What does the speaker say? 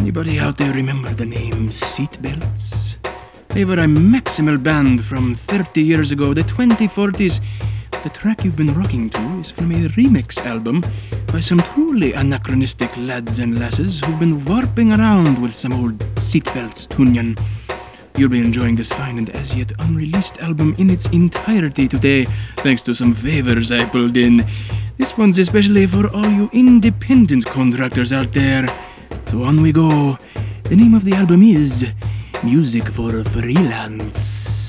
Anybody out there remember the name Seatbelts? They were a maximal band from 30 years ago, the 2040s. The track you've been rocking to is from a remix album by some truly anachronistic lads and lasses who've been warping around with some old Seatbelts tunion. You'll be enjoying this fine and as yet unreleased album in its entirety today, thanks to some favors I pulled in. This one's especially for all you independent contractors out there. So on we go. The name of the album is Music for Freelance.